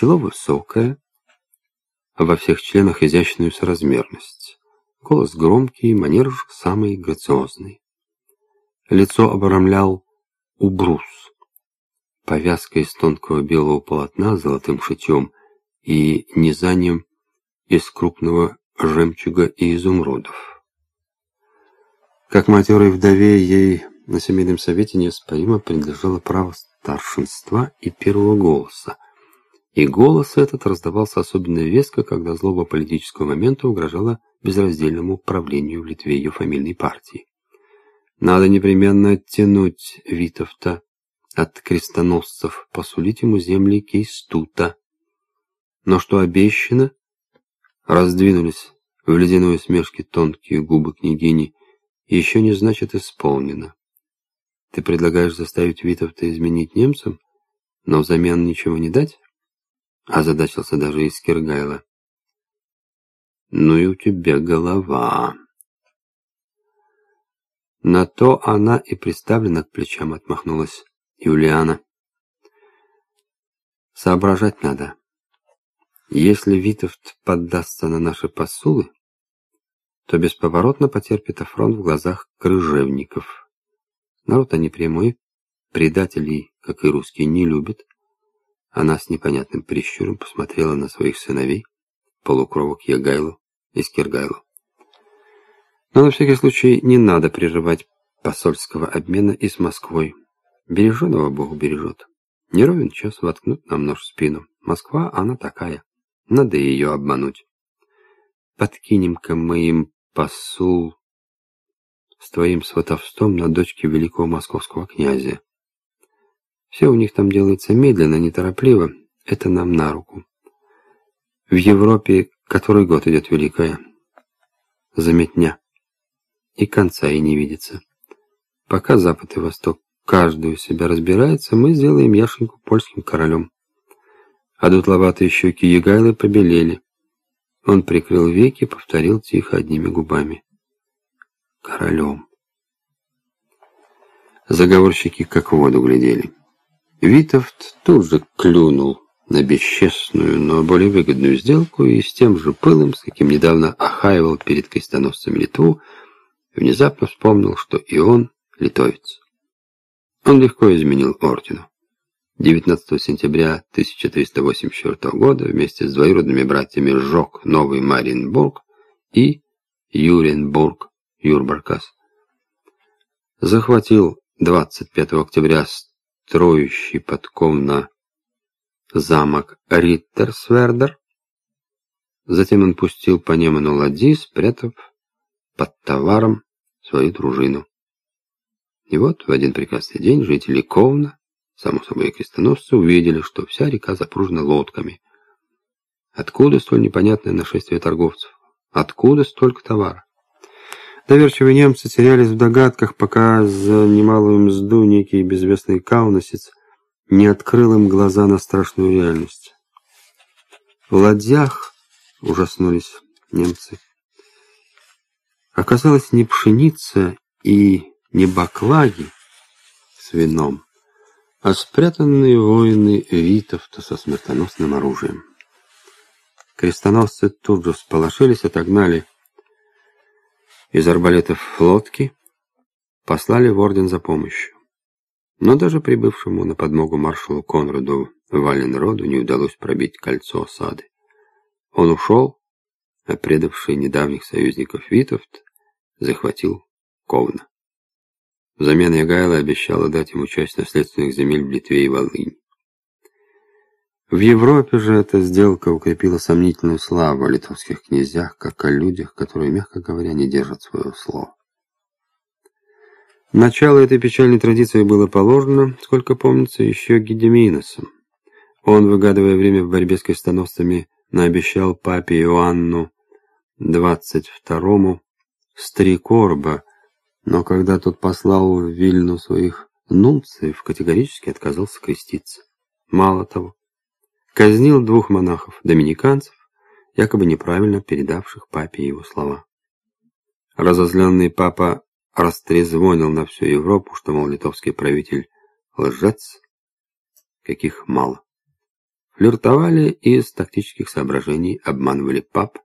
Чело высокое, а во всех членах изящную соразмерность. Голос громкий, манер самый грациозный. Лицо обрамлял убрус, повязка из тонкого белого полотна с золотым шитьем и низанием из крупного жемчуга и изумрудов. Как матерой вдове ей на семейном совете неоспоримо принадлежало право старшинства и первого голоса, и голос этот раздавался особенно веско, когда злоба политического момента угрожала безраздельному правлению в Литве ее фамильной партии. Надо непременно оттянуть Витовта от крестоносцев, посулить ему земли Кейстута. Но что обещано, раздвинулись в ледяной усмешке тонкие губы княгини, еще не значит исполнено. Ты предлагаешь заставить Витовта изменить немцам, но взамен ничего не дать? Озадачился даже из Киргайла. Ну и у тебя голова. На то она и приставлена к плечам, отмахнулась Юлиана. Соображать надо. Если Витовт поддастся на наши посулы, то бесповоротно потерпит афронт в глазах крыжевников. Народ они прямой, предателей, как и русские, не любит. Она с непонятным прищуром посмотрела на своих сыновей, полукровок Ягайлу и Скиргайлу. Но на всякий случай не надо прерывать посольского обмена и с Москвой. Береженого Богу бережет. Не ровен час воткнуть нам нож в спину. Москва, она такая. Надо ее обмануть. Подкинем-ка мы им посул с твоим сватовством на дочке великого московского князя. Все у них там делается медленно, неторопливо. Это нам на руку. В Европе который год идет великая заметня. И конца и не видится. Пока Запад и Восток каждую себя разбирается, мы сделаем Яшеньку польским королем. А дутловатые щеки Егайлы побелели. Он прикрыл веки, повторил тихо одними губами. Королем. Заговорщики как в воду глядели. Витовт тут же клюнул на бесчестную, но более выгодную сделку и с тем же пылом, с каким недавно охаивал перед крестоносцами Литву, внезапно вспомнил, что и он литовец. Он легко изменил ордену. 19 сентября 1384 года вместе с двоюродными братьями сжег Новый Мариенбург и Юренбург, Юрбаркас. Захватил 25 октября строящий подком на замок Риттерсвердер. Затем он пустил по Неману ладьи, спрятав под товаром свою дружину. И вот в один прекрасный день жители Ковна, само собой и крестоносцы, увидели, что вся река запружена лодками. Откуда столь непонятное нашествие торговцев? Откуда столько товара? Доверчивые немцы терялись в догадках, пока за немалую мзду некий безвестный каунасец не открыл им глаза на страшную реальность. В ладьях ужаснулись немцы. Оказалось, не пшеница и не баклаги с вином, а спрятанные воины Витовта со смертоносным оружием. Крестоносцы тут же всполошились, отогнали из арбалетов лодки послали в орден за помощью. Но даже прибывшему на подмогу маршалу Конраду Валенроду не удалось пробить кольцо осады. Он ушел, а предавший недавних союзников Витовт захватил Ковна. Взамен Ягайла обещала дать ему часть наследственных земель в Литве и Волыни. В Европе же эта сделка укрепила сомнительную славу о литовских князьях, как о людях, которые, мягко говоря, не держат своего слова. Начало этой печальной традиции было положено, сколько помнится, еще Гедеминосом. Он, выгадывая время в борьбе с крестоносцами, наобещал папе Иоанну 22-му стрекорба, но когда тот послал в Вильну своих нунциев, категорически отказался креститься. Мало того, казнил двух монахов, доминиканцев, якобы неправильно передавших папе его слова. Разозленный папа растрезвонил на всю Европу, что, мол, литовский правитель лжец, каких мало. флиртовали и из тактических соображений обманывали пап